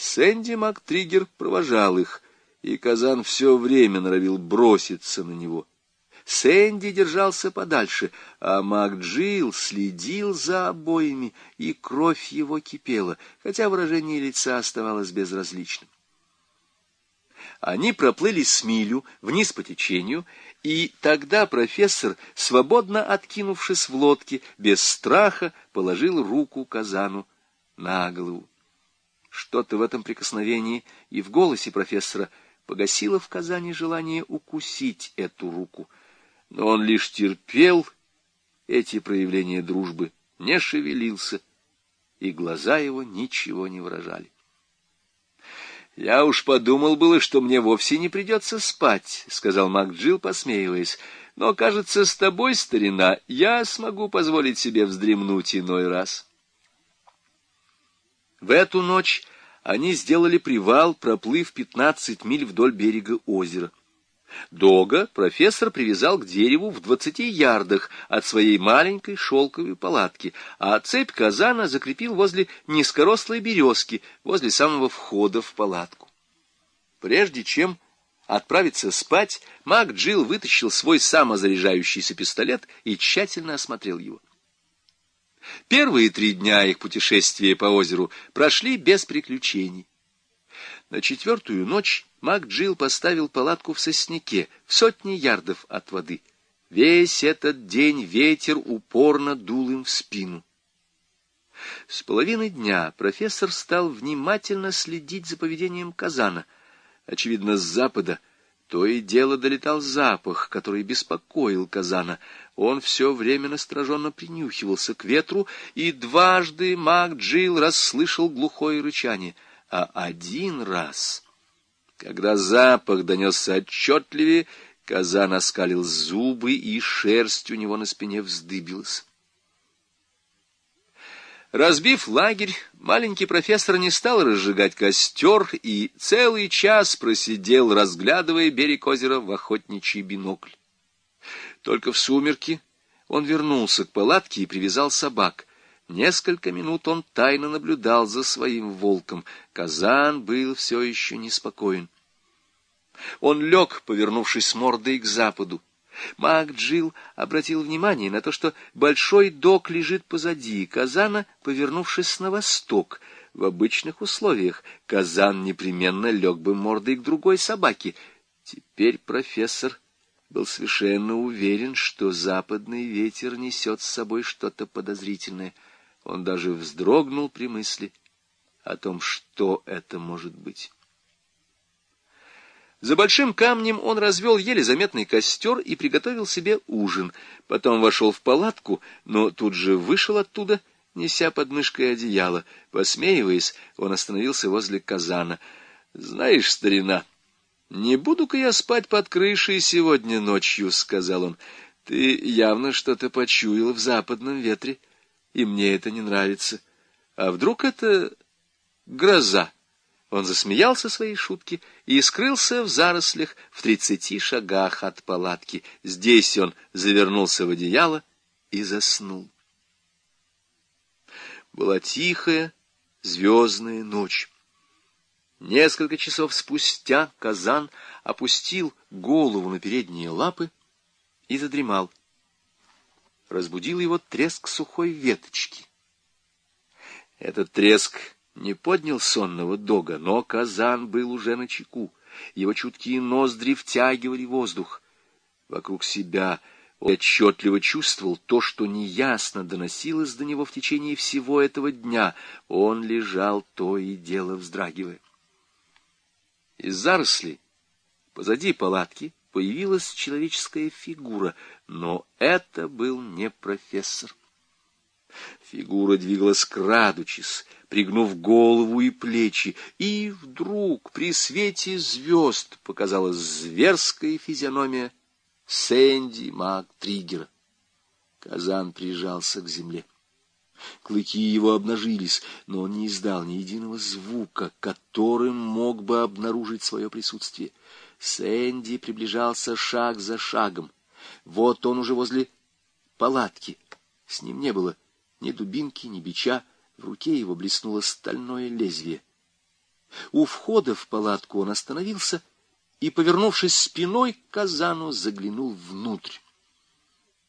Сэнди МакТриггер провожал их, и Казан все время норовил броситься на него. Сэнди держался подальше, а МакДжилл следил за обоими, и кровь его кипела, хотя выражение лица оставалось безразличным. Они проплыли с милю вниз по течению, и тогда профессор, свободно откинувшись в лодке, без страха положил руку Казану на голову. Что-то в этом прикосновении и в голосе профессора погасило в Казани желание укусить эту руку — но он лишь терпел эти проявления дружбы, не шевелился, и глаза его ничего не выражали. «Я уж подумал было, что мне вовсе не придется спать», — сказал МакДжилл, посмеиваясь. «Но, кажется, с тобой, старина, я смогу позволить себе вздремнуть иной раз». В эту ночь они сделали привал, проплыв пятнадцать миль вдоль берега озера. Дога профессор привязал к дереву в двадцати ярдах от своей маленькой шелковой палатки, а цепь казана закрепил возле низкорослой березки, возле самого входа в палатку. Прежде чем отправиться спать, Мак Джилл вытащил свой самозаряжающийся пистолет и тщательно осмотрел его. Первые три дня их путешествия по озеру прошли без приключений. На четвертую ночь Мак Джилл поставил палатку в сосняке, в сотни ярдов от воды. Весь этот день ветер упорно дул им в спину. С половины дня профессор стал внимательно следить за поведением казана. Очевидно, с запада то и дело долетал запах, который беспокоил казана. Он все время настороженно принюхивался к ветру, и дважды Мак Джилл расслышал глухое рычание, а один раз... Когда запах донесся отчетливее, казан оскалил зубы, и шерсть у него на спине вздыбилась. Разбив лагерь, маленький профессор не стал разжигать костер и целый час просидел, разглядывая берег озера в охотничий бинокль. Только в сумерки он вернулся к палатке и привязал собак. Несколько минут он тайно наблюдал за своим волком. Казан был все еще неспокоен. Он лег, повернувшись мордой к западу. Мак Джилл обратил внимание на то, что большой док лежит позади казана, повернувшись на восток. В обычных условиях казан непременно лег бы мордой к другой собаке. Теперь профессор был совершенно уверен, что западный ветер несет с собой что-то подозрительное — он даже вздрогнул при мысли о том, что это может быть. За большим камнем он развел еле заметный костер и приготовил себе ужин. Потом вошел в палатку, но тут же вышел оттуда, неся под мышкой одеяло. Посмеиваясь, он остановился возле казана. — Знаешь, старина, не буду-ка я спать под крышей сегодня ночью, — сказал он. — Ты явно что-то почуял в западном ветре. — и мне это не нравится. А вдруг это гроза? Он засмеялся своей шутки и скрылся в зарослях в тридцати шагах от палатки. Здесь он завернулся в одеяло и заснул. Была тихая, звездная ночь. Несколько часов спустя Казан опустил голову на передние лапы и задремал разбудил его треск сухой веточки. Этот треск не поднял сонного дога, но казан был уже на чеку. Его чуткие ноздри втягивали воздух. Вокруг себя он отчетливо чувствовал то, что неясно доносилось до него в течение всего этого дня. Он лежал то и дело вздрагивая. Из зарослей позади палатки появилась человеческая фигура, но это был не профессор. Фигура двигалась крадучись, пригнув голову и плечи, и вдруг при свете звезд показалась зверская физиономия Сэнди Мак Триггера. Казан прижался к земле. Клыки его обнажились, но он не издал ни единого звука, которым мог бы обнаружить свое присутствие. Сэнди приближался шаг за шагом. Вот он уже возле палатки. С ним не было ни дубинки, ни бича. В руке его блеснуло стальное лезвие. У входа в палатку он остановился и, повернувшись спиной к казану, заглянул внутрь.